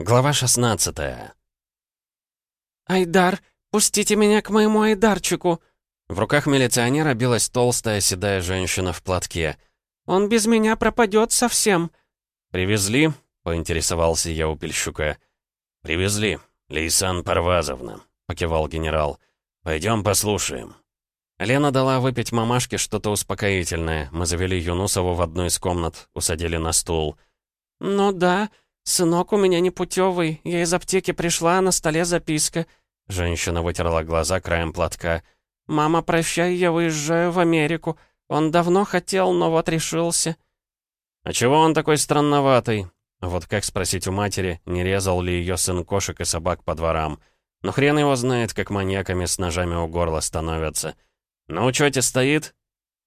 Глава 16 «Айдар, пустите меня к моему Айдарчику!» В руках милиционера билась толстая седая женщина в платке. «Он без меня пропадет совсем!» «Привезли?» — поинтересовался я у Пельщука. «Привезли, Лейсан Парвазовна», — покивал генерал. «Пойдем послушаем». Лена дала выпить мамашке что-то успокоительное. Мы завели Юнусову в одну из комнат, усадили на стул. «Ну да, сынок у меня непутевый. Я из аптеки пришла, а на столе записка». Женщина вытерла глаза краем платка. «Мама, прощай, я уезжаю в Америку. Он давно хотел, но вот решился». «А чего он такой странноватый?» Вот как спросить у матери, не резал ли ее сын кошек и собак по дворам. Но хрен его знает, как маньяками с ножами у горла становятся. «На учете стоит?»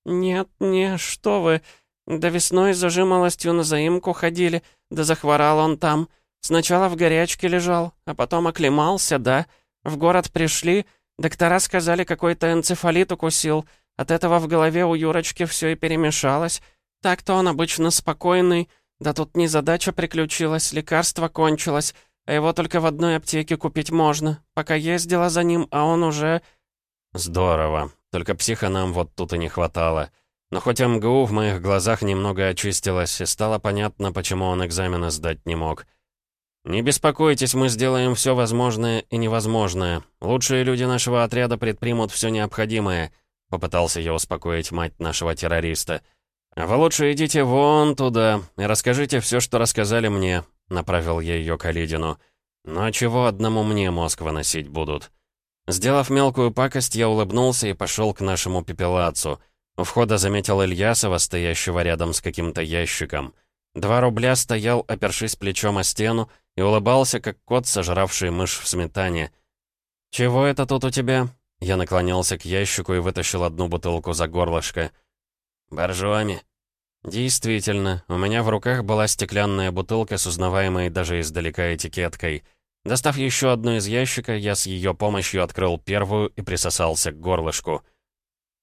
«Нет, не, что вы. До весной за жимолостью на заимку ходили, да захворал он там. Сначала в горячке лежал, а потом оклемался, да. В город пришли, доктора сказали, какой-то энцефалит укусил. От этого в голове у Юрочки все и перемешалось. Так-то он обычно спокойный, да тут незадача приключилась, лекарство кончилось, а его только в одной аптеке купить можно. Пока ездила за ним, а он уже...» «Здорово. Только психа нам вот тут и не хватало. Но хоть МГУ в моих глазах немного очистилось, и стало понятно, почему он экзамены сдать не мог. «Не беспокойтесь, мы сделаем все возможное и невозможное. Лучшие люди нашего отряда предпримут все необходимое», — попытался я успокоить мать нашего террориста. «А вы лучше идите вон туда и расскажите все, что рассказали мне», — направил я ее к Алидину. «Ну а чего одному мне мозг выносить будут?» Сделав мелкую пакость, я улыбнулся и пошел к нашему пепелацу. У входа заметил Ильясова, стоящего рядом с каким-то ящиком. Два рубля стоял, опершись плечом о стену, и улыбался, как кот, сожравший мышь в сметане. «Чего это тут у тебя?» Я наклонился к ящику и вытащил одну бутылку за горлышко. «Боржоми». Действительно, у меня в руках была стеклянная бутылка с узнаваемой даже издалека этикеткой — Достав еще одну из ящика, я с ее помощью открыл первую и присосался к горлышку.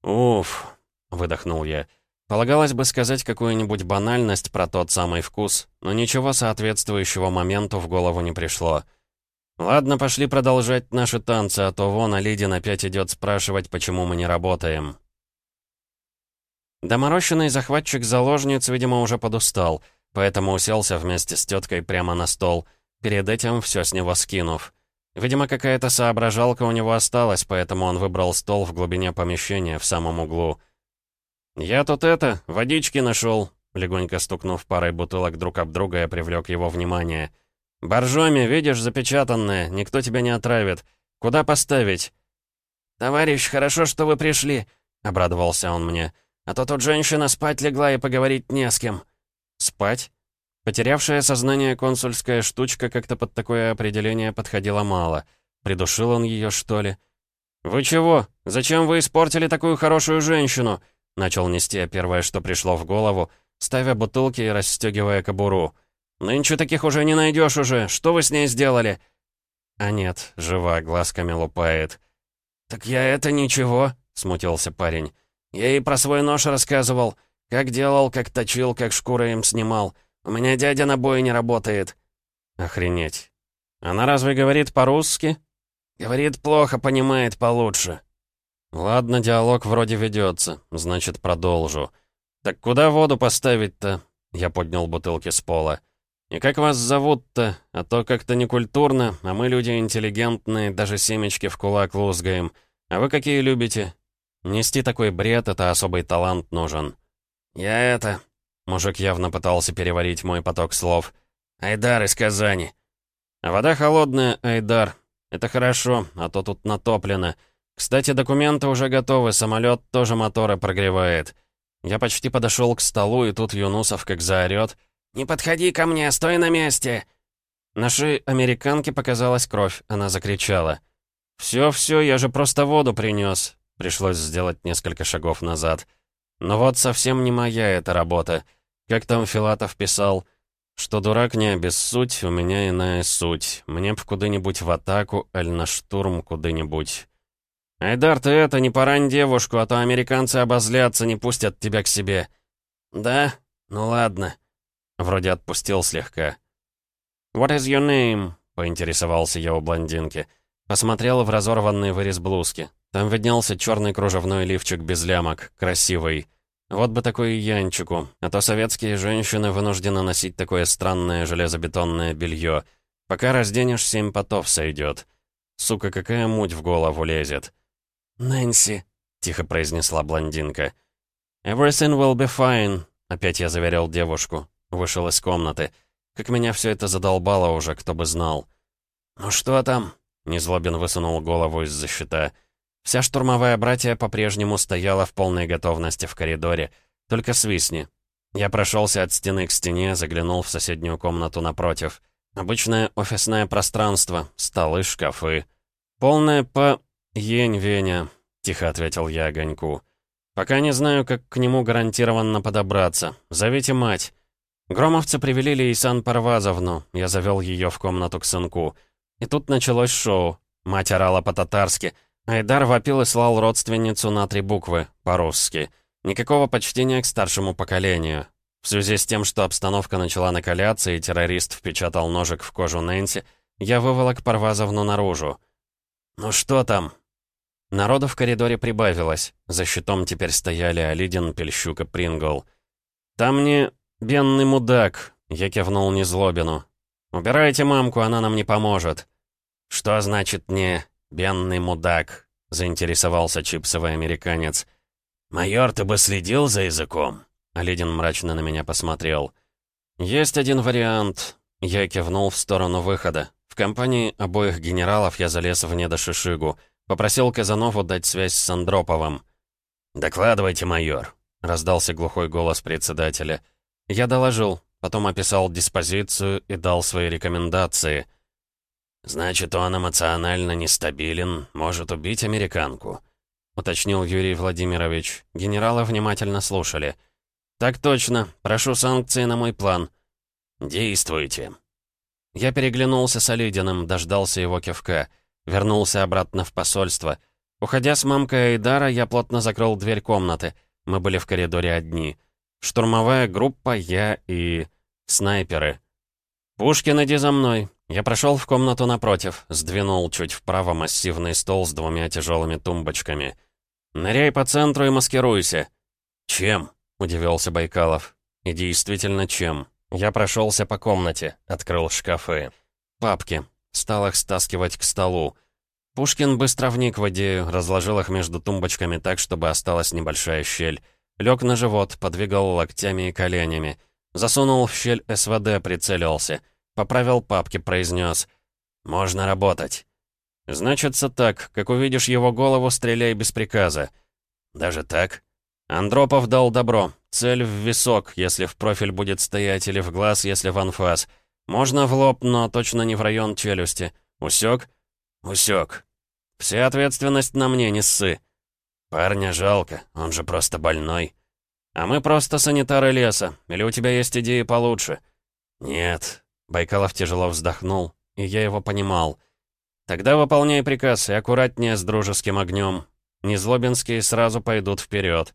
«Уф», — выдохнул я. Полагалось бы сказать какую-нибудь банальность про тот самый вкус, но ничего соответствующего моменту в голову не пришло. «Ладно, пошли продолжать наши танцы, а то вон Алидин опять идет спрашивать, почему мы не работаем». Доморощенный захватчик заложниц, видимо, уже подустал, поэтому уселся вместе с теткой прямо на стол — перед этим все с него скинув. Видимо, какая-то соображалка у него осталась, поэтому он выбрал стол в глубине помещения, в самом углу. «Я тут это, водички нашел», легонько стукнув парой бутылок друг об друга, я привлек его внимание. «Боржоми, видишь, запечатанное, никто тебя не отравит. Куда поставить?» «Товарищ, хорошо, что вы пришли», — обрадовался он мне. «А то тут женщина спать легла и поговорить не с кем». «Спать?» Потерявшая сознание консульская штучка как-то под такое определение подходила мало. Придушил он ее, что ли? «Вы чего? Зачем вы испортили такую хорошую женщину?» Начал нести первое, что пришло в голову, ставя бутылки и расстегивая кобуру. «Нынче таких уже не найдешь уже. Что вы с ней сделали?» А нет, жива, глазками лупает. «Так я это ничего», — смутился парень. «Я ей про свой нож рассказывал. Как делал, как точил, как шкуры им снимал. У меня дядя на бой не работает». «Охренеть. Она разве говорит по-русски?» «Говорит, плохо понимает получше». «Ладно, диалог вроде ведется, значит, продолжу. Так куда воду поставить-то?» Я поднял бутылки с пола. «И как вас зовут-то? А то как-то некультурно, а мы люди интеллигентные, даже семечки в кулак лузгаем. А вы какие любите? Нести такой бред — это особый талант нужен». «Я это, Мужик явно пытался переварить мой поток слов. «Айдар из Казани». «Вода холодная, Айдар. Это хорошо, а то тут натоплено. Кстати, документы уже готовы, самолет тоже моторы прогревает». Я почти подошел к столу, и тут Юнусов как заорет. «Не подходи ко мне, стой на месте!» На шее американки показалась кровь, она закричала. «Все-все, я же просто воду принес. Пришлось сделать несколько шагов назад. Но вот совсем не моя эта работа. Как там Филатов писал, что дурак не обессудь, у меня иная суть. Мне б куда-нибудь в атаку, аль на штурм куда-нибудь. «Айдар, ты это, не порань девушку, а то американцы обозлятся, не пустят тебя к себе». «Да? Ну ладно». Вроде отпустил слегка. «What is your name?» — поинтересовался я у блондинки. Посмотрел в разорванный вырез блузки. Там виднелся черный кружевной лифчик без лямок, красивый. Вот бы такой Янчику, а то советские женщины вынуждены носить такое странное железобетонное белье. Пока разденешь, семь потов сойдет. Сука, какая муть в голову лезет. «Нэнси», — тихо произнесла блондинка. «Everything will be fine», — опять я заверил девушку. Вышел из комнаты. Как меня все это задолбало уже, кто бы знал. «Ну что там?» — Незлобин высунул голову из-за щита. Вся штурмовая братья по-прежнему стояла в полной готовности в коридоре. Только свистни. Я прошелся от стены к стене, заглянул в соседнюю комнату напротив. Обычное офисное пространство, столы, шкафы. Полное по... «Ень, Веня», — тихо ответил я огоньку. «Пока не знаю, как к нему гарантированно подобраться. Зовите мать». Громовцы привели Лейсан Парвазовну. Я завел ее в комнату к сынку. И тут началось шоу. Мать орала по-татарски. Айдар вопил и слал родственницу на три буквы, по-русски. Никакого почтения к старшему поколению. В связи с тем, что обстановка начала накаляться и террорист впечатал ножик в кожу Нэнси, я выволок Парвазовну наружу. «Ну что там?» Народу в коридоре прибавилось. За щитом теперь стояли Алидин, Пельщук и Прингл. «Там не...» «Бенный мудак», — я кивнул Незлобину. «Убирайте мамку, она нам не поможет». «Что значит не бенный мудак?» — заинтересовался чипсовый американец. «Майор, ты бы следил за языком?» Алидин мрачно на меня посмотрел. «Есть один вариант». Я кивнул в сторону выхода. В компании обоих генералов я залез в недошишигу. Попросил Казанову дать связь с Андроповым. «Докладывайте, майор», — раздался глухой голос председателя. Я доложил, потом описал диспозицию и дал свои рекомендации. «Значит, он эмоционально нестабилен, может убить американку», — уточнил Юрий Владимирович. Генералы внимательно слушали. «Так точно. Прошу санкции на мой план». «Действуйте». Я переглянулся с Олединым, дождался его кивка. Вернулся обратно в посольство. Уходя с мамкой Айдара, я плотно закрыл дверь комнаты. Мы были в коридоре одни. Штурмовая группа, я и... снайперы. «Пушкин, иди за мной!» Я прошел в комнату напротив, сдвинул чуть вправо массивный стол с двумя тяжелыми тумбочками. «Ныряй по центру и маскируйся!» «Чем?» — удивился Байкалов. «И действительно, чем?» Я прошелся по комнате, открыл шкафы. Папки. Стал их стаскивать к столу. Пушкин быстро вник в идею, разложил их между тумбочками так, чтобы осталась небольшая щель. Лег на живот, подвигал локтями и коленями. Засунул в щель СВД, прицелился. Поправил папки, произнес. «Можно работать». «Значится так. Как увидишь его голову, стреляй без приказа». «Даже так?» Андропов дал добро. Цель в висок, если в профиль будет стоять, или в глаз, если в анфас. Можно в лоб, но точно не в район челюсти. Усек? Усек. Вся ответственность на мне, не ссы. «Парня жалко, он же просто больной». «А мы просто санитары леса. Или у тебя есть идеи получше?» «Нет». Байкалов тяжело вздохнул, и я его понимал. «Тогда выполняй приказ и аккуратнее с дружеским огнем. Незлобинские сразу пойдут вперед.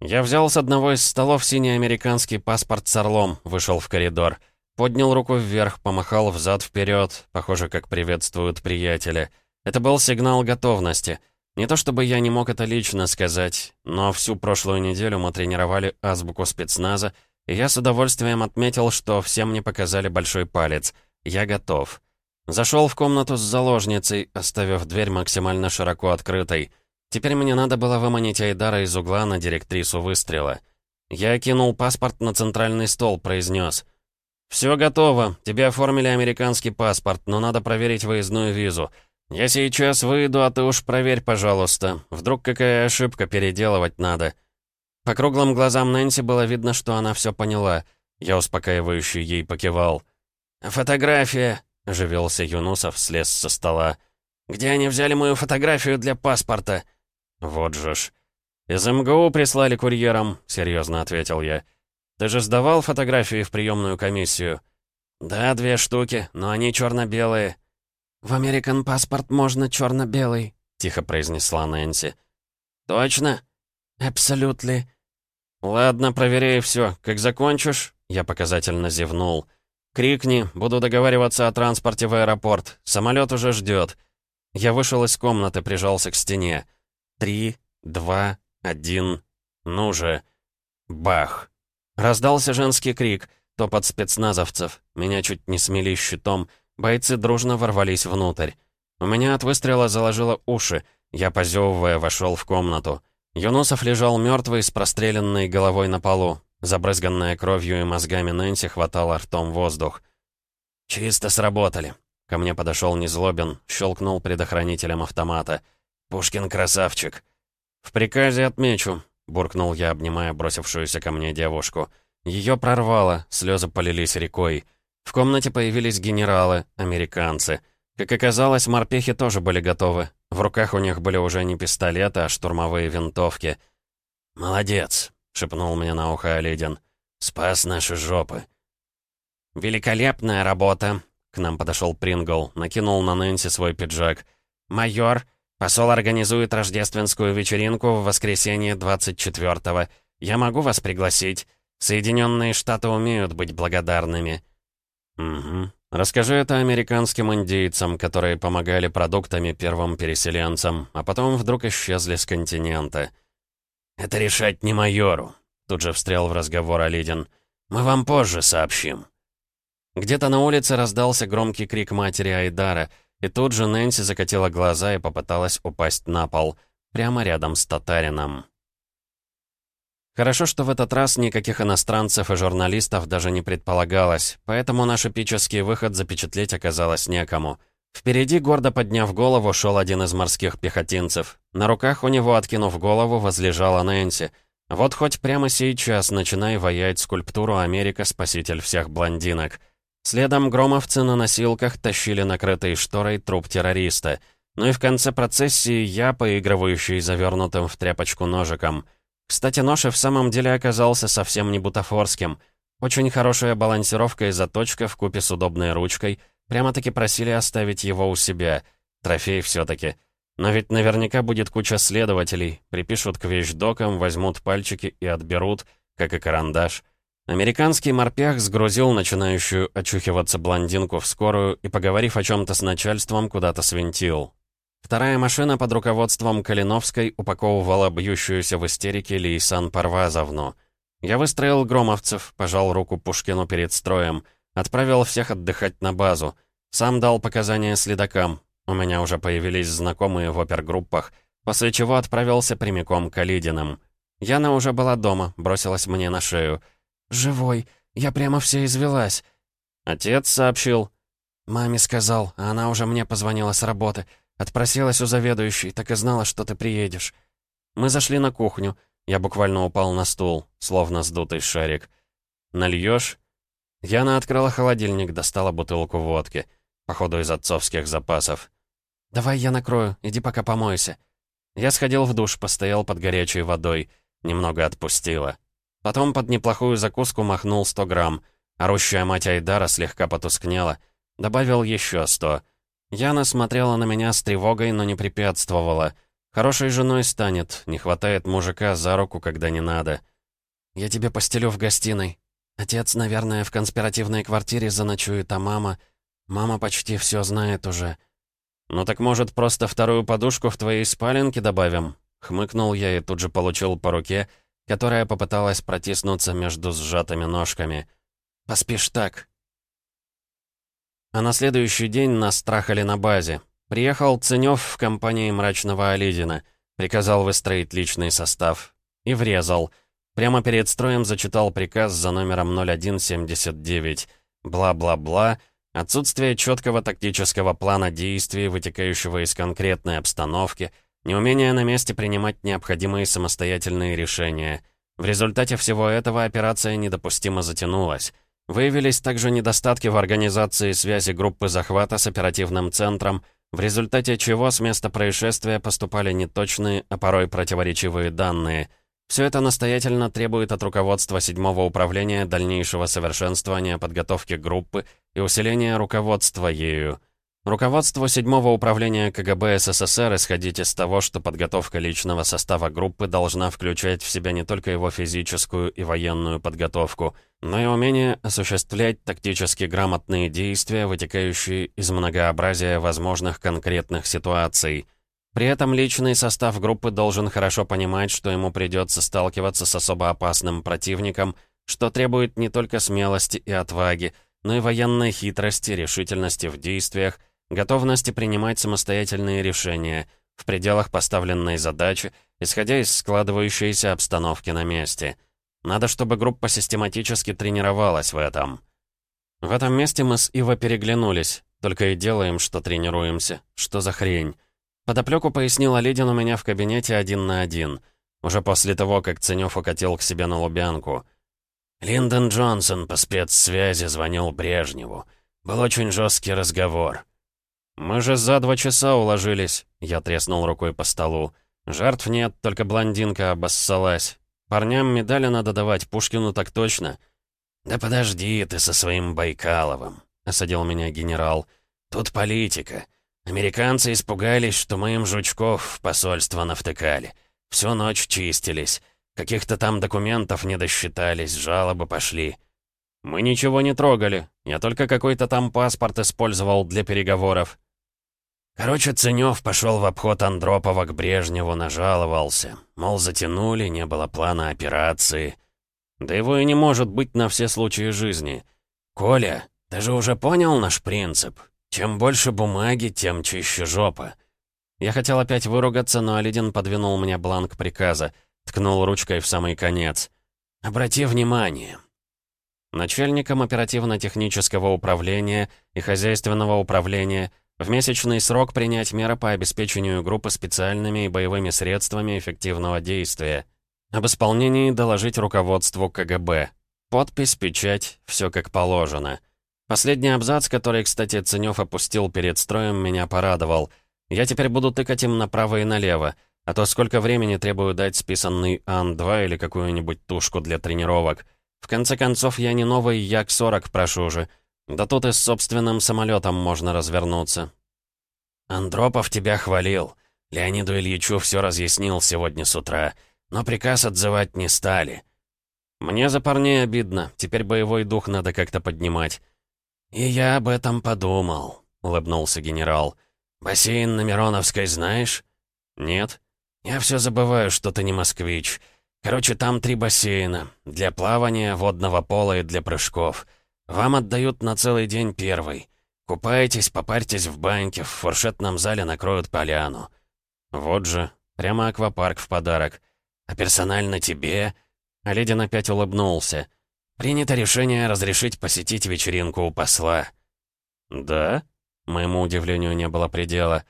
Я взял с одного из столов синий американский паспорт с орлом, вышел в коридор. Поднял руку вверх, помахал взад-вперед, похоже, как приветствуют приятеля. Это был сигнал готовности — не то чтобы я не мог это лично сказать, но всю прошлую неделю мы тренировали азбуку спецназа, и я с удовольствием отметил, что все мне показали большой палец. Я готов. Зашел в комнату с заложницей, оставив дверь максимально широко открытой. Теперь мне надо было выманить Айдара из угла на директрису выстрела. Я кинул паспорт на центральный стол, произнес. «Все готово. Тебе оформили американский паспорт, но надо проверить выездную визу. «Я сейчас выйду, а ты уж проверь, пожалуйста. Вдруг какая ошибка, переделывать надо». По круглым глазам Нэнси было видно, что она все поняла. Я успокаивающе ей покивал. «Фотография!» — оживился Юнусов, слез со стола. «Где они взяли мою фотографию для паспорта?» «Вот же ж». «Из МГУ прислали курьером», — серьезно ответил я. «Ты же сдавал фотографии в приемную комиссию?» «Да, две штуки, но они черно-белые». «В Американ паспорт можно черно-белый», — тихо произнесла Нэнси. «Точно?» «Абсолютно». «Ладно, проверяй все. Как закончишь...» Я показательно зевнул. «Крикни, буду договариваться о транспорте в аэропорт. Самолет уже ждет». Я вышел из комнаты, прижался к стене. Три, два, один, ну же. Бах. Раздался женский крик, топот спецназовцев. Меня чуть не смели щитом. Бойцы дружно ворвались внутрь. У меня от выстрела заложило уши. Я, позевывая, вошел в комнату. Юнусов лежал мертвый с простреленной головой на полу. Забрызганная кровью и мозгами Нэнси хватала ртом воздух. «Чисто сработали». Ко мне подошел Незлобин, щелкнул предохранителем автомата. «Пушкин красавчик». «В приказе отмечу», — буркнул я, обнимая бросившуюся ко мне девушку. Ее прорвало, слезы полились рекой. В комнате появились генералы, американцы. Как оказалось, морпехи тоже были готовы. В руках у них были уже не пистолеты, а штурмовые винтовки. «Молодец», — шепнул мне на ухо Оледин. «Спас наши жопы». «Великолепная работа», — к нам подошел Прингл, накинул на Нэнси свой пиджак. «Майор, посол организует рождественскую вечеринку в воскресенье 24-го. Я могу вас пригласить? Соединенные Штаты умеют быть благодарными». «Угу. Расскажи это американским индейцам, которые помогали продуктами первым переселенцам, а потом вдруг исчезли с континента». «Это решать не майору», — тут же встрял в разговор Олидин. «Мы вам позже сообщим». Где-то на улице раздался громкий крик матери Айдара, и тут же Нэнси закатила глаза и попыталась упасть на пол, прямо рядом с татарином. Хорошо, что в этот раз никаких иностранцев и журналистов даже не предполагалось, поэтому наш эпический выход запечатлеть оказалось некому. Впереди, гордо подняв голову, шел один из морских пехотинцев. На руках у него, откинув голову, возлежала Нэнси. Вот хоть прямо сейчас начинай воять скульптуру «Америка, спаситель всех блондинок». Следом громовцы на носилках тащили накрытый шторой труп террориста. Ну и в конце процессии я, поигрывающий завернутым в тряпочку ножиком. Кстати, нож и в самом деле оказался совсем не бутафорским. Очень хорошая балансировка и заточка в купе с удобной ручкой. Прямо-таки просили оставить его у себя. Трофей все таки Но ведь наверняка будет куча следователей. Припишут к вещдокам, возьмут пальчики и отберут, как и карандаш. Американский морпех сгрузил начинающую очухиваться блондинку в скорую и, поговорив о чем-то с начальством, куда-то свинтил. Вторая машина под руководством Калиновской упаковывала бьющуюся в истерике Лейсан Парвазовну. Я выстроил громовцев, пожал руку Пушкину перед строем, отправил всех отдыхать на базу. Сам дал показания следакам. У меня уже появились знакомые в опергруппах, после чего отправился прямиком к Алидиным. Яна уже была дома, бросилась мне на шею — «Живой. Я прямо вся извелась». Отец сообщил. «Маме сказал, а она уже мне позвонила с работы. Отпросилась у заведующей, так и знала, что ты приедешь». Мы зашли на кухню. Я буквально упал на стул, словно сдутый шарик. «Нальешь?» Яна открыла холодильник, достала бутылку водки. Походу, из отцовских запасов. «Давай я накрою, иди пока помойся». Я сходил в душ, постоял под горячей водой. Немного отпустила. Потом под неплохую закуску махнул 100 грамм. Орущая мать Айдара слегка потускнела. Добавил еще 100. Яна смотрела на меня с тревогой, но не препятствовала. Хорошей женой станет, не хватает мужика за руку, когда не надо. «Я тебе постелю в гостиной. Отец, наверное, в конспиративной квартире заночует, а мама... Мама почти все знает уже». «Ну так, может, просто вторую подушку в твоей спаленке добавим?» Хмыкнул я и тут же получил по руке, которая попыталась протиснуться между сжатыми ножками. «Поспишь так». А на следующий день нас трахали на базе. Приехал Ценёв в компании мрачного Оледина. Приказал выстроить личный состав. И врезал. Прямо перед строем зачитал приказ за номером 0179. Бла-бла-бла. Отсутствие четкого тактического плана действий, вытекающего из конкретной обстановки — Неумение на месте принимать необходимые самостоятельные решения. В результате всего этого операция недопустимо затянулась. Выявились также недостатки в организации связи группы захвата с оперативным центром, в результате чего с места происшествия поступали неточные, а порой противоречивые данные. Все это настоятельно требует от руководства седьмого управления дальнейшего совершенствования подготовки группы и усиления руководства ею. Руководству седьмого управления КГБ СССР исходить из того, что подготовка личного состава группы должна включать в себя не только его физическую и военную подготовку, но и умение осуществлять тактически грамотные действия, вытекающие из многообразия возможных конкретных ситуаций. При этом личный состав группы должен хорошо понимать, что ему придется сталкиваться с особо опасным противником, что требует не только смелости и отваги, но и военной хитрости, решительности в действиях, готовности принимать самостоятельные решения в пределах поставленной задачи, исходя из складывающейся обстановки на месте. Надо, чтобы группа систематически тренировалась в этом. В этом месте мы с Ива переглянулись, только и делаем, что тренируемся. Что за хрень? Подоплеку пояснила Лидин у меня в кабинете один на один, уже после того, как Ценёв укатил к себе на Лубянку. Линдон Джонсон по спецсвязи звонил Брежневу. Был очень жесткий разговор. «Мы же за два часа уложились», — я треснул рукой по столу. «Жертв нет, только блондинка обоссалась. Парням медали надо давать, Пушкину так точно». «Да подожди ты со своим Байкаловым», — осадил меня генерал. «Тут политика. Американцы испугались, что мы им жучков в посольство навтыкали. Всю ночь чистились. Каких-то там документов не досчитались, жалобы пошли». «Мы ничего не трогали. Я только какой-то там паспорт использовал для переговоров». Короче, Ценёв пошел в обход Андропова к Брежневу, нажаловался. Мол, затянули, не было плана операции. Да его и не может быть на все случаи жизни. «Коля, ты же уже понял наш принцип? Чем больше бумаги, тем чище жопа». Я хотел опять выругаться, но Алидин подвинул мне бланк приказа, ткнул ручкой в самый конец. «Обрати внимание, Начальником оперативно-технического управления и хозяйственного управления в месячный срок принять меры по обеспечению группы специальными и боевыми средствами эффективного действия. Об исполнении доложить руководству КГБ. Подпись, печать, все как положено. Последний абзац, который, кстати, Ценёв опустил перед строем, меня порадовал. Я теперь буду тыкать им направо и налево, а то сколько времени требую дать списанный Ан-2 или какую-нибудь тушку для тренировок. В конце концов, я не новый Як-40 прошу же. Да тут и с собственным самолетом можно развернуться. Андропов тебя хвалил. Леониду Ильичу все разъяснил сегодня с утра, но приказ отзывать не стали. Мне за парней обидно, теперь боевой дух надо как-то поднимать. «И я об этом подумал», — улыбнулся генерал. «Бассейн на Мироновской знаешь?» «Нет». «Я все забываю, что ты не москвич. Короче, там три бассейна. Для плавания, водного пола и для прыжков. Вам отдают на целый день первый. Купайтесь, попарьтесь в баньке, в фуршетном зале накроют поляну. Вот же, прямо аквапарк в подарок. А персонально тебе...» Оледин опять улыбнулся. «Принято решение разрешить посетить вечеринку у посла». «Да?» Моему удивлению не было предела.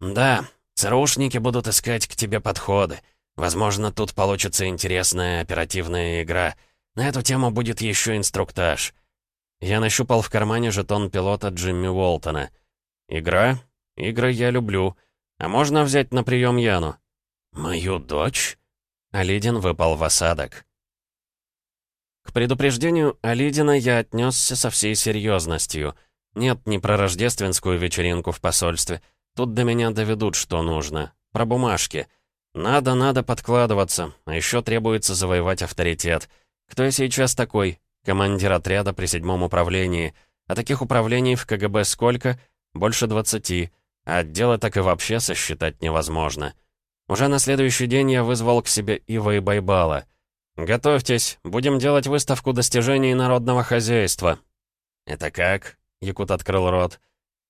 «Да, ЦРУшники будут искать к тебе подходы. Возможно, тут получится интересная оперативная игра. На эту тему будет еще инструктаж. Я нащупал в кармане жетон пилота Джимми Уолтона. Игра? Игры я люблю. А можно взять на прием Яну? Мою дочь? Алидин выпал в осадок. К предупреждению Алидина я отнесся со всей серьезностью. Нет, не про рождественскую вечеринку в посольстве. Тут до меня доведут, что нужно. Про бумажки. Надо, надо подкладываться, а еще требуется завоевать авторитет. Кто я сейчас такой? Командир отряда при седьмом управлении. А таких управлений в КГБ сколько? Больше двадцати. А отделы так и вообще сосчитать невозможно. Уже на следующий день я вызвал к себе Ива и Байбала. «Готовьтесь, будем делать выставку достижений народного хозяйства». «Это как?» — Якут открыл рот.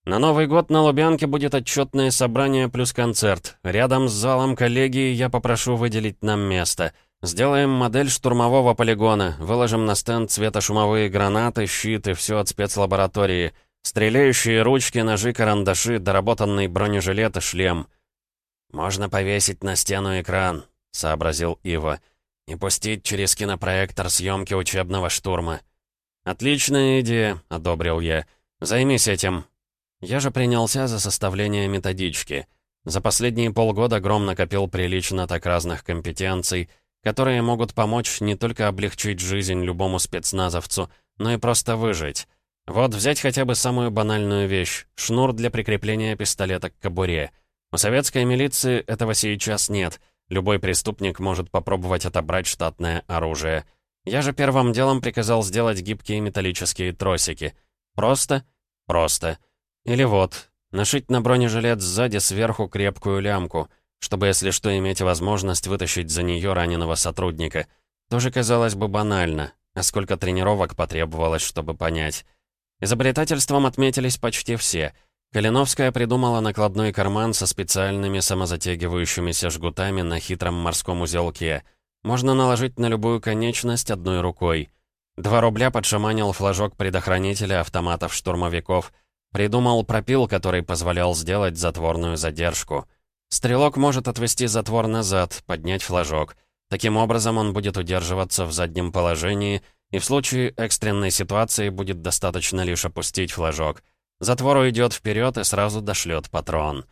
На Новый год на Лубянке будет отчетное собрание плюс концерт. Рядом с залом коллегии я попрошу выделить нам место. Сделаем модель штурмового полигона, выложим на стенд светошумовые гранаты, щиты, все от спецлаборатории. Стреляющие ручки, ножи, карандаши, доработанный бронежилет и шлем. «Можно повесить на стену экран», — сообразил Ива. «И пустить через кинопроектор съемки учебного штурма». «Отличная идея», — одобрил я. «Займись этим». Я же принялся за составление методички. За последние полгода Гром накопил прилично так разных компетенций, которые могут помочь не только облегчить жизнь любому спецназовцу, но и просто выжить. Вот взять хотя бы самую банальную вещь — шнур для прикрепления пистолета к кобуре. У советской милиции этого сейчас нет. Любой преступник может попробовать отобрать штатное оружие. Я же первым делом приказал сделать гибкие металлические тросики. Просто? Просто. Или вот, нашить на бронежилет сзади сверху крепкую лямку, чтобы, если что, иметь возможность вытащить за нее раненого сотрудника. Тоже казалось бы банально, а сколько тренировок потребовалось, чтобы понять. Изобретательством отметились почти все. Калиновская придумала накладной карман со специальными самозатягивающимися жгутами на хитром морском узелке — можно наложить на любую конечность одной рукой. Два рубля подшаманил флажок предохранителя автоматов-штурмовиков. Придумал пропил, который позволял сделать затворную задержку. Стрелок может отвести затвор назад, поднять флажок. Таким образом он будет удерживаться в заднем положении, и в случае экстренной ситуации будет достаточно лишь опустить флажок. Затвор уйдет вперед и сразу дошлет патрон.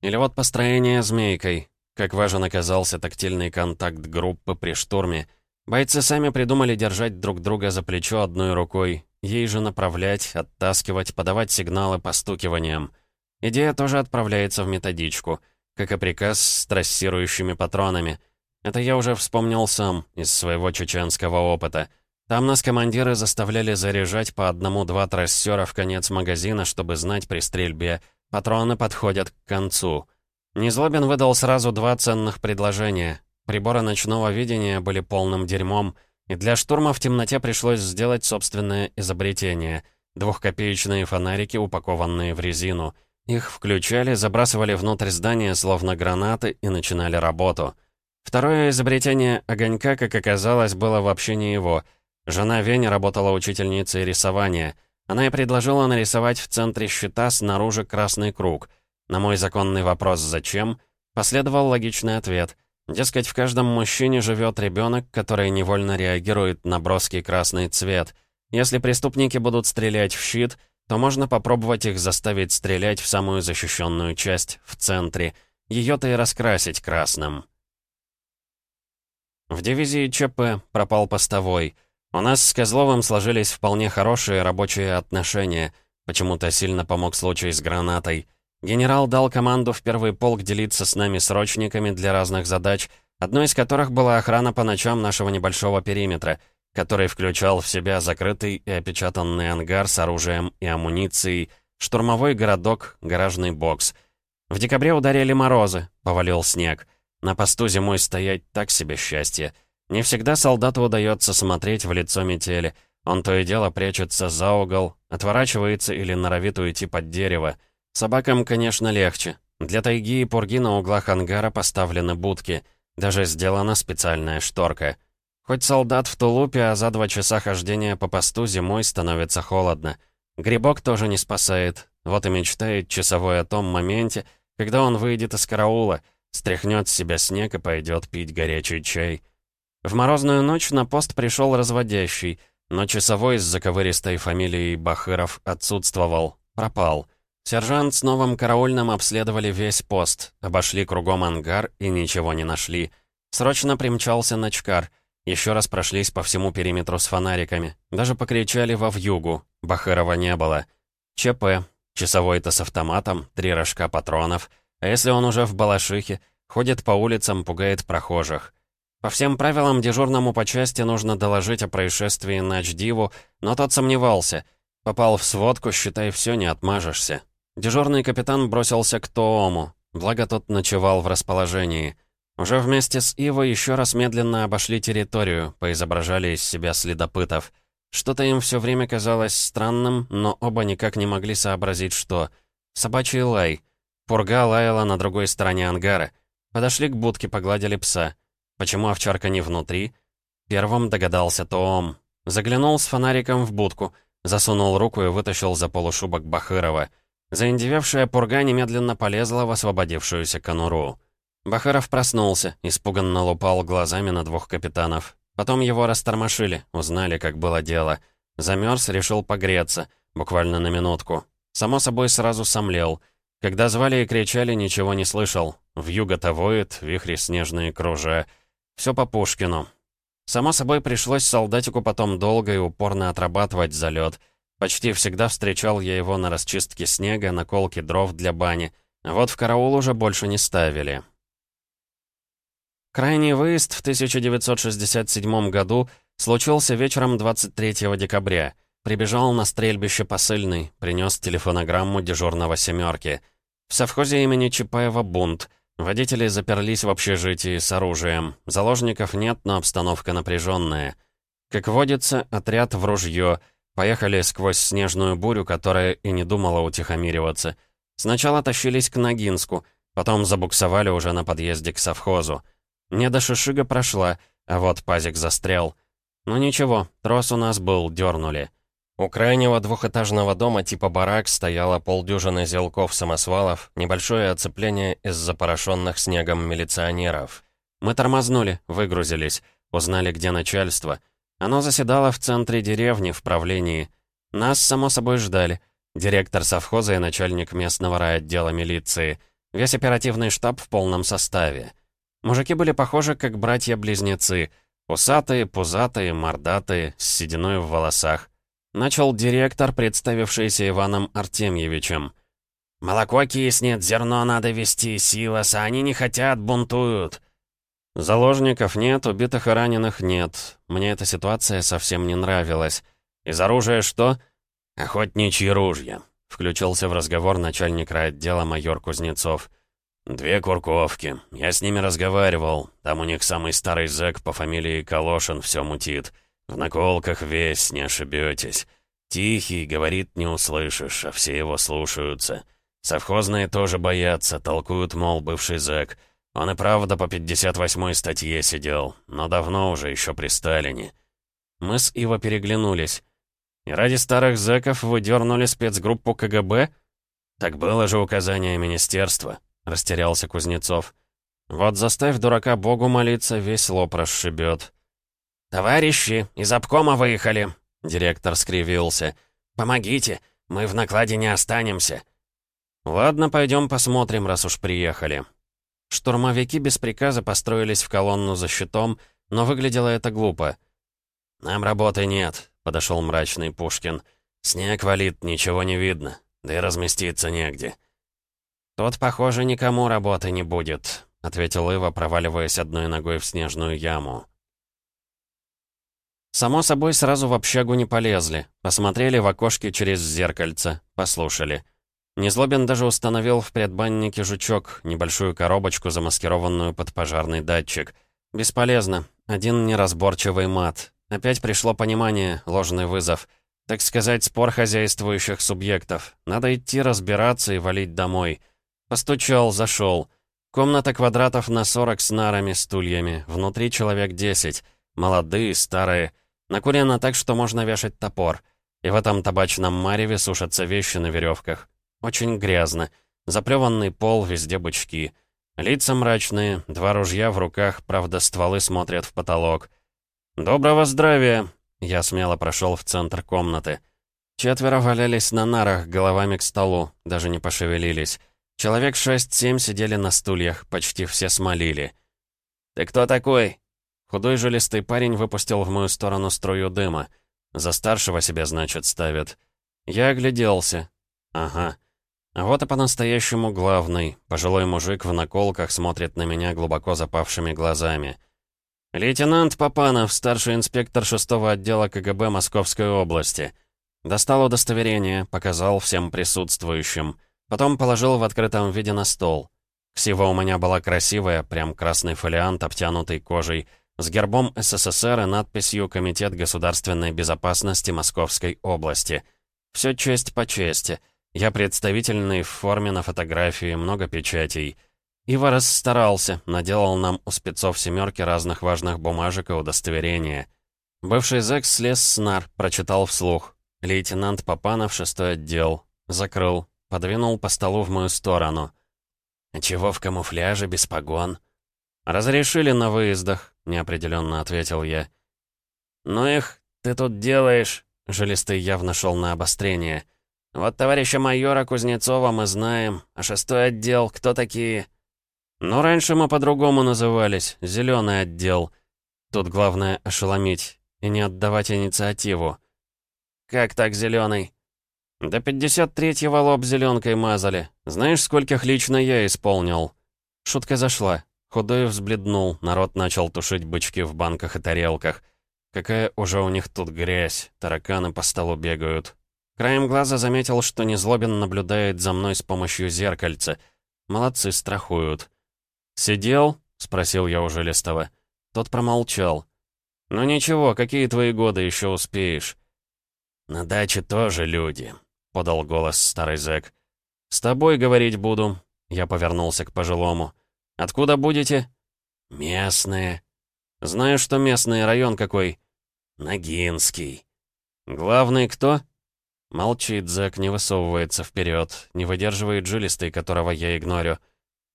Или вот построение змейкой. Как важен оказался тактильный контакт группы при штурме. Бойцы сами придумали держать друг друга за плечо одной рукой, ей же направлять, оттаскивать, подавать сигналы постукиванием. Идея тоже отправляется в методичку, как и приказ с трассирующими патронами. Это я уже вспомнил сам, из своего чеченского опыта. Там нас командиры заставляли заряжать по одному-два трассера в конец магазина, чтобы знать при стрельбе. Патроны подходят к концу. Незлобин выдал сразу два ценных предложения. Приборы ночного видения были полным дерьмом, и для штурма в темноте пришлось сделать собственное изобретение — двухкопеечные фонарики, упакованные в резину. Их включали, забрасывали внутрь здания словно гранаты и начинали работу. Второе изобретение огонька, как оказалось, было вообще не его. Жена Вени работала учительницей рисования. Она и предложила нарисовать в центре щита снаружи красный круг — на мой законный вопрос «Зачем?» последовал логичный ответ. Дескать, в каждом мужчине живет ребенок, который невольно реагирует на броский красный цвет. Если преступники будут стрелять в щит, то можно попробовать их заставить стрелять в самую защищенную часть, в центре. Ее-то и раскрасить красным. В дивизии ЧП пропал постовой. У нас с Козловым сложились вполне хорошие рабочие отношения. Почему-то сильно помог случай с гранатой. Генерал дал команду в первый полк делиться с нами срочниками для разных задач, одной из которых была охрана по ночам нашего небольшого периметра, который включал в себя закрытый и опечатанный ангар с оружием и амуницией, штурмовой городок, гаражный бокс. В декабре ударили морозы, повалил снег. На посту зимой стоять так себе счастье. Не всегда солдату удается смотреть в лицо метели. Он то и дело прячется за угол, отворачивается или норовит уйти под дерево. Собакам, конечно, легче. Для тайги и пурги на углах ангара поставлены будки. Даже сделана специальная шторка. Хоть солдат в тулупе, а за два часа хождения по посту зимой становится холодно. Грибок тоже не спасает. Вот и мечтает часовой о том моменте, когда он выйдет из караула, стряхнет с себя снег и пойдет пить горячий чай. В морозную ночь на пост пришел разводящий, но часовой с заковыристой фамилией Бахыров отсутствовал, пропал. Сержант с новым караульным обследовали весь пост, обошли кругом ангар и ничего не нашли. Срочно примчался Ночкар. Еще раз прошлись по всему периметру с фонариками. Даже покричали во вьюгу. Бахырова не было. ЧП. Часовой-то с автоматом, три рожка патронов. А если он уже в балашихе, ходит по улицам, пугает прохожих. По всем правилам дежурному по части нужно доложить о происшествии Начдиву, но тот сомневался. Попал в сводку, считай, все не отмажешься. Дежурный капитан бросился к Тоому, благо тот ночевал в расположении. Уже вместе с Иво еще раз медленно обошли территорию, поизображали из себя следопытов. Что-то им все время казалось странным, но оба никак не могли сообразить, что. Собачий лай. Пурга лаяла на другой стороне ангара. Подошли к будке, погладили пса. Почему овчарка не внутри? Первым догадался Тоом. Заглянул с фонариком в будку, засунул руку и вытащил за полушубок Бахырова — Заиндевевшая пурга немедленно полезла в освободившуюся конуру. Бахаров проснулся, испуганно лупал глазами на двух капитанов. Потом его растормошили, узнали, как было дело. Замерз, решил погреться, буквально на минутку. Само собой, сразу сомлел. Когда звали и кричали, ничего не слышал. Вьюга-то воет, вихри снежные кружа. Все по Пушкину. Само собой, пришлось солдатику потом долго и упорно отрабатывать залет. Почти всегда встречал я его на расчистке снега, на колке дров для бани. вот в караул уже больше не ставили. Крайний выезд в 1967 году случился вечером 23 декабря. Прибежал на стрельбище посыльный, принес телефонограмму дежурного «семерки». В совхозе имени Чапаева бунт. Водители заперлись в общежитии с оружием. Заложников нет, но обстановка напряженная. Как водится, отряд в ружье. Поехали сквозь снежную бурю, которая и не думала утихомириваться. Сначала тащились к Ногинску, потом забуксовали уже на подъезде к совхозу. Не Шишига прошла, а вот пазик застрял. Ну ничего, трос у нас был, дернули. У крайнего двухэтажного дома типа барак стояло полдюжины зелков-самосвалов, небольшое оцепление из запорошенных снегом милиционеров. Мы тормознули, выгрузились, узнали, где начальство. Оно заседало в центре деревни, в правлении. Нас, само собой, ждали. Директор совхоза и начальник местного райотдела милиции. Весь оперативный штаб в полном составе. Мужики были похожи, как братья-близнецы. Усатые, пузатые, мордатые, с сединой в волосах. Начал директор, представившийся Иваном Артемьевичем. «Молоко киснет, зерно надо вести, силос, а они не хотят, бунтуют». «Заложников нет, убитых и раненых нет. Мне эта ситуация совсем не нравилась. Из оружия что?» «Охотничьи ружья», — включился в разговор начальник райотдела майор Кузнецов. «Две курковки. Я с ними разговаривал. Там у них самый старый зэк по фамилии Калошин все мутит. В наколках весь, не ошибетесь. Тихий, говорит, не услышишь, а все его слушаются. Совхозные тоже боятся, толкуют, мол, бывший зэк. Он и правда по 58-й статье сидел, но давно уже, еще при Сталине. Мы с Иво переглянулись. И ради старых зэков вы дернули спецгруппу КГБ? Так было же указание министерства. Растерялся Кузнецов. «Вот заставь дурака Богу молиться, весь лоб расшибет». «Товарищи, из обкома выехали!» Директор скривился. «Помогите, мы в накладе не останемся». «Ладно, пойдем посмотрим, раз уж приехали». Штурмовики без приказа построились в колонну за щитом, но выглядело это глупо. «Нам работы нет», — подошел мрачный Пушкин. «Снег валит, ничего не видно, да и разместиться негде». «Тут, похоже, никому работы не будет», — ответил Ива, проваливаясь одной ногой в снежную яму. Само собой, сразу в общагу не полезли. Посмотрели в окошке через зеркальце, послушали. Незлобин даже установил в предбаннике жучок, небольшую коробочку, замаскированную под пожарный датчик. Бесполезно. Один неразборчивый мат. Опять пришло понимание, ложный вызов. Так сказать, спор хозяйствующих субъектов. Надо идти разбираться и валить домой. Постучал, зашел. Комната квадратов на 40 с нарами, стульями. Внутри человек 10. Молодые, старые. Накурено так, что можно вешать топор. И в этом табачном мареве сушатся вещи на веревках. Очень грязно. Заплеванный пол, везде бычки. Лица мрачные, два ружья в руках, правда, стволы смотрят в потолок. «Доброго здравия!» Я смело прошел в центр комнаты. Четверо валялись на нарах, головами к столу, даже не пошевелились. Человек шесть-семь сидели на стульях, почти все смолили. «Ты кто такой?» Худой жилистый парень выпустил в мою сторону струю дыма. За старшего себя, значит, ставят. Я огляделся. Ага. А вот и по-настоящему главный. Пожилой мужик в наколках смотрит на меня глубоко запавшими глазами. «Лейтенант Папанов, старший инспектор шестого отдела КГБ Московской области». Достал удостоверение, показал всем присутствующим. Потом положил в открытом виде на стол. Ксива у меня была красивая, прям красный фолиант, обтянутый кожей, с гербом СССР и надписью «Комитет государственной безопасности Московской области». Все честь по чести. Я представительный в форме на фотографии, много печатей. Ива расстарался, наделал нам у спецов семерки разных важных бумажек и удостоверения. Бывший зэк слез с нар, прочитал вслух. Лейтенант Папанов, шестой отдел. Закрыл. Подвинул по столу в мою сторону. «Чего в камуфляже, без погон?» «Разрешили на выездах», — неопределенно ответил я. «Ну их, ты тут делаешь?» Жилистый явно шел на обострение. «Вот товарища майора Кузнецова мы знаем, а шестой отдел кто такие?» «Ну, раньше мы по-другому назывались, зеленый отдел. Тут главное ошеломить и не отдавать инициативу». «Как так, зеленый? «До 53-го лоб зеленкой мазали. Знаешь, скольких лично я исполнил?» Шутка зашла. Худой взбледнул, народ начал тушить бычки в банках и тарелках. Какая уже у них тут грязь, тараканы по столу бегают. Краем глаза заметил, что Незлобин наблюдает за мной с помощью зеркальца. Молодцы, страхуют. «Сидел?» — спросил я у Желестова. Тот промолчал. «Ну ничего, какие твои годы еще успеешь?» «На даче тоже люди», — подал голос старый зэк. «С тобой говорить буду», — я повернулся к пожилому. «Откуда будете?» «Местные». «Знаю, что местный район какой». «Ногинский». «Главный кто?» Молчит зэк, не высовывается вперед, не выдерживает жилистый, которого я игнорю.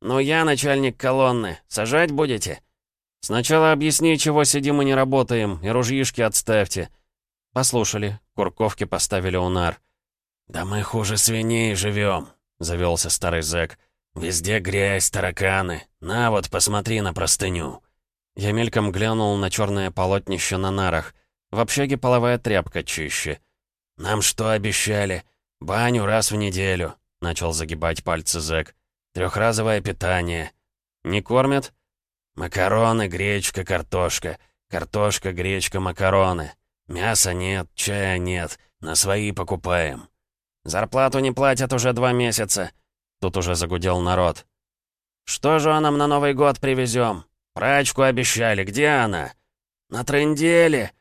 «Ну я начальник колонны. Сажать будете?» «Сначала объясни, чего сидим и не работаем, и ружьишки отставьте». Послушали, курковки поставили у нар. «Да мы хуже свиней живем», — завелся старый зэк. «Везде грязь, тараканы. На вот, посмотри на простыню». Я мельком глянул на черное полотнище на нарах. В общаге половая тряпка чище. «Нам что обещали? Баню раз в неделю», — начал загибать пальцы зэк. Трехразовое питание. Не кормят? Макароны, гречка, картошка. Картошка, гречка, макароны. Мяса нет, чая нет. На свои покупаем. Зарплату не платят уже два месяца. Тут уже загудел народ. Что же нам на Новый год привезем? Прачку обещали, где она? На тренделе.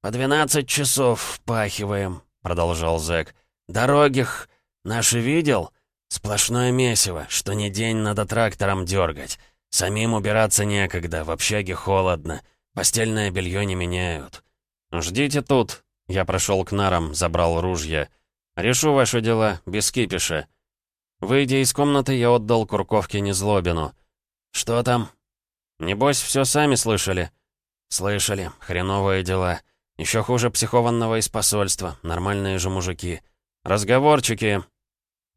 По 12 часов впахиваем, продолжал зэк. Дорогих наши видел? Сплошное месиво, что не день надо трактором дергать. Самим убираться некогда, в общаге холодно. Постельное белье не меняют. «Ждите тут». Я прошел к нарам, забрал ружья. «Решу ваши дела, без кипиша». Выйдя из комнаты, я отдал Курковке Незлобину. «Что там?» «Небось, все сами слышали?» «Слышали. Хреновые дела. Еще хуже психованного из посольства. Нормальные же мужики. Разговорчики!»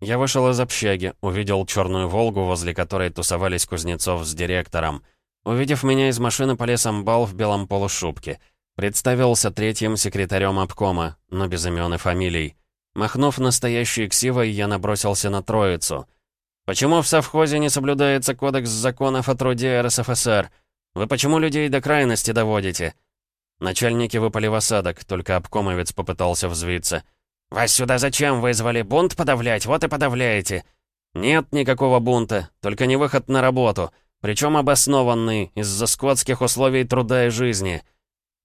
Я вышел из общаги, увидел черную «Волгу», возле которой тусовались Кузнецов с директором. Увидев меня из машины, полез амбал в белом полушубке. Представился третьим секретарем обкома, но без имен и фамилий. Махнув настоящей ксивой, я набросился на троицу. «Почему в совхозе не соблюдается кодекс законов о труде РСФСР? Вы почему людей до крайности доводите?» Начальники выпали в осадок, только обкомовец попытался взвиться — «Вас сюда зачем вызвали? Бунт подавлять? Вот и подавляете!» «Нет никакого бунта, только не выход на работу, причем обоснованный, из-за скотских условий труда и жизни».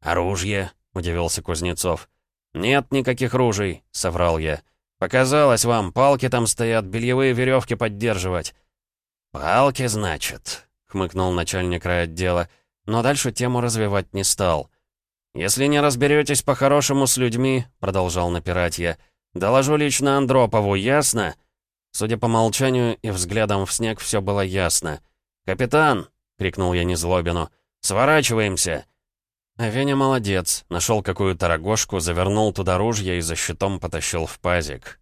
«Оружие?» — удивился Кузнецов. «Нет никаких ружей», — соврал я. «Показалось вам, палки там стоят, бельевые веревки поддерживать». «Палки, значит?» — хмыкнул начальник райотдела, но дальше тему развивать не стал. «Если не разберетесь по-хорошему с людьми», — продолжал напирать я, — «доложу лично Андропову, ясно?» Судя по молчанию и взглядам в снег, все было ясно. «Капитан!» — крикнул я Незлобину. «Сворачиваемся!» А Веня молодец, нашел какую-то рогожку, завернул туда ружья и за щитом потащил в пазик.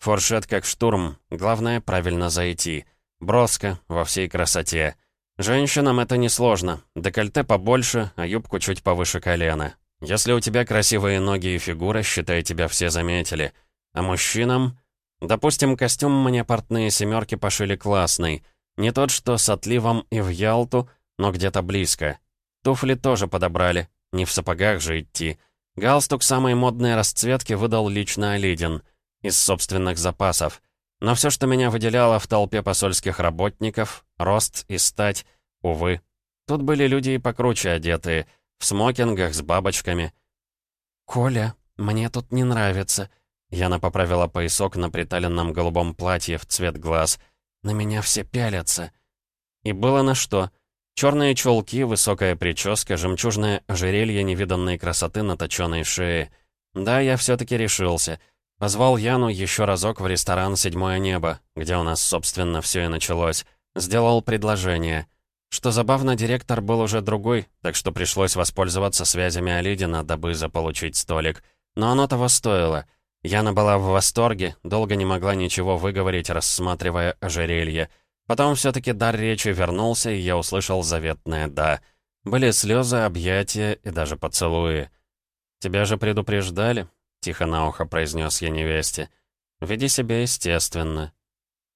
Форшет как штурм, главное правильно зайти. Броско, во всей красоте. Женщинам это несложно. Декольте побольше, а юбку чуть повыше колена. Если у тебя красивые ноги и фигура, считай, тебя все заметили. А мужчинам... Допустим, костюм мне портные семерки пошили классный. Не тот, что с отливом и в Ялту, но где-то близко. Туфли тоже подобрали. Не в сапогах же идти. Галстук самой модной расцветки выдал лично Олидин. Из собственных запасов. Но все, что меня выделяло в толпе посольских работников, рост и стать, увы. Тут были люди и покруче одетые, в смокингах с бабочками. «Коля, мне тут не нравится», — Яна поправила поясок на приталенном голубом платье в цвет глаз. «На меня все пялятся». И было на что. Черные чулки, высокая прическа, жемчужное ожерелье невиданной красоты на точенной шее. Да, я все таки решился — Позвал Яну еще разок в ресторан «Седьмое небо», где у нас, собственно, все и началось. Сделал предложение. Что забавно, директор был уже другой, так что пришлось воспользоваться связями Алидина, дабы заполучить столик. Но оно того стоило. Яна была в восторге, долго не могла ничего выговорить, рассматривая ожерелье. Потом все таки дар речи вернулся, и я услышал заветное «да». Были слезы, объятия и даже поцелуи. «Тебя же предупреждали?» — тихо на ухо произнес я невесте. «Веди себя естественно».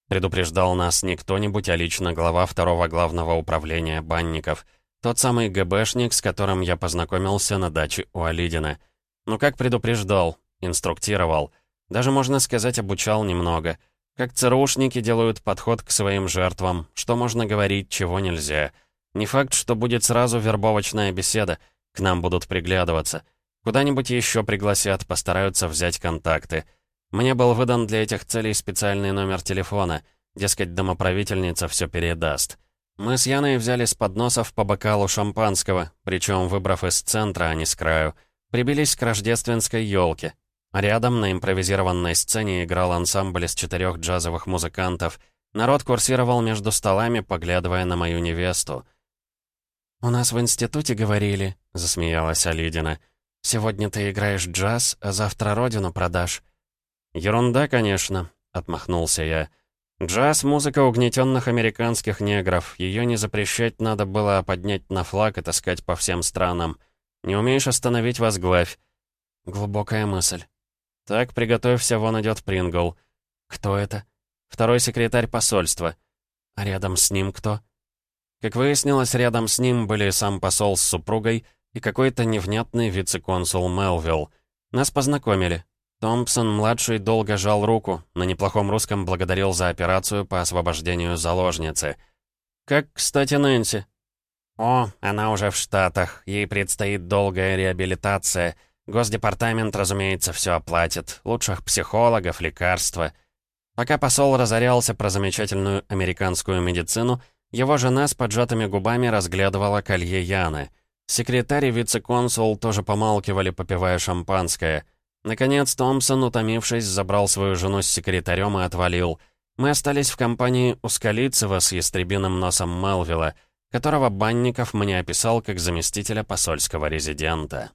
Предупреждал нас не кто-нибудь, а лично глава второго главного управления банников. Тот самый ГБшник, с которым я познакомился на даче у Алидина. Ну как предупреждал, инструктировал. Даже, можно сказать, обучал немного. Как ЦРУшники делают подход к своим жертвам, что можно говорить, чего нельзя. Не факт, что будет сразу вербовочная беседа, к нам будут приглядываться. Куда-нибудь еще пригласят, постараются взять контакты. Мне был выдан для этих целей специальный номер телефона. Дескать, домоправительница все передаст. Мы с Яной взяли с подносов по бокалу шампанского, причем выбрав из центра, а не с краю. Прибились к рождественской елке. Рядом на импровизированной сцене играл ансамбль из четырех джазовых музыкантов. Народ курсировал между столами, поглядывая на мою невесту. «У нас в институте говорили», — засмеялась Алидина. «Сегодня ты играешь джаз, а завтра родину продашь». «Ерунда, конечно», — отмахнулся я. «Джаз — музыка угнетенных американских негров. Ее не запрещать надо было, а поднять на флаг и таскать по всем странам. Не умеешь остановить — возглавь». Глубокая мысль. «Так, приготовься, вон идет Прингл». «Кто это?» «Второй секретарь посольства». «А рядом с ним кто?» Как выяснилось, рядом с ним были сам посол с супругой и какой-то невнятный вице-консул Мелвилл. Нас познакомили. Томпсон-младший долго жал руку, на неплохом русском благодарил за операцию по освобождению заложницы. «Как, кстати, Нэнси?» «О, она уже в Штатах, ей предстоит долгая реабилитация». Госдепартамент, разумеется, все оплатит. Лучших психологов, лекарства. Пока посол разорялся про замечательную американскую медицину, его жена с поджатыми губами разглядывала колье Яны. Секретарь и вице-консул тоже помалкивали, попивая шампанское. Наконец, Томпсон, утомившись, забрал свою жену с секретарем и отвалил. Мы остались в компании Ускалицева с ястребиным носом Мелвилла, которого Банников мне описал как заместителя посольского резидента.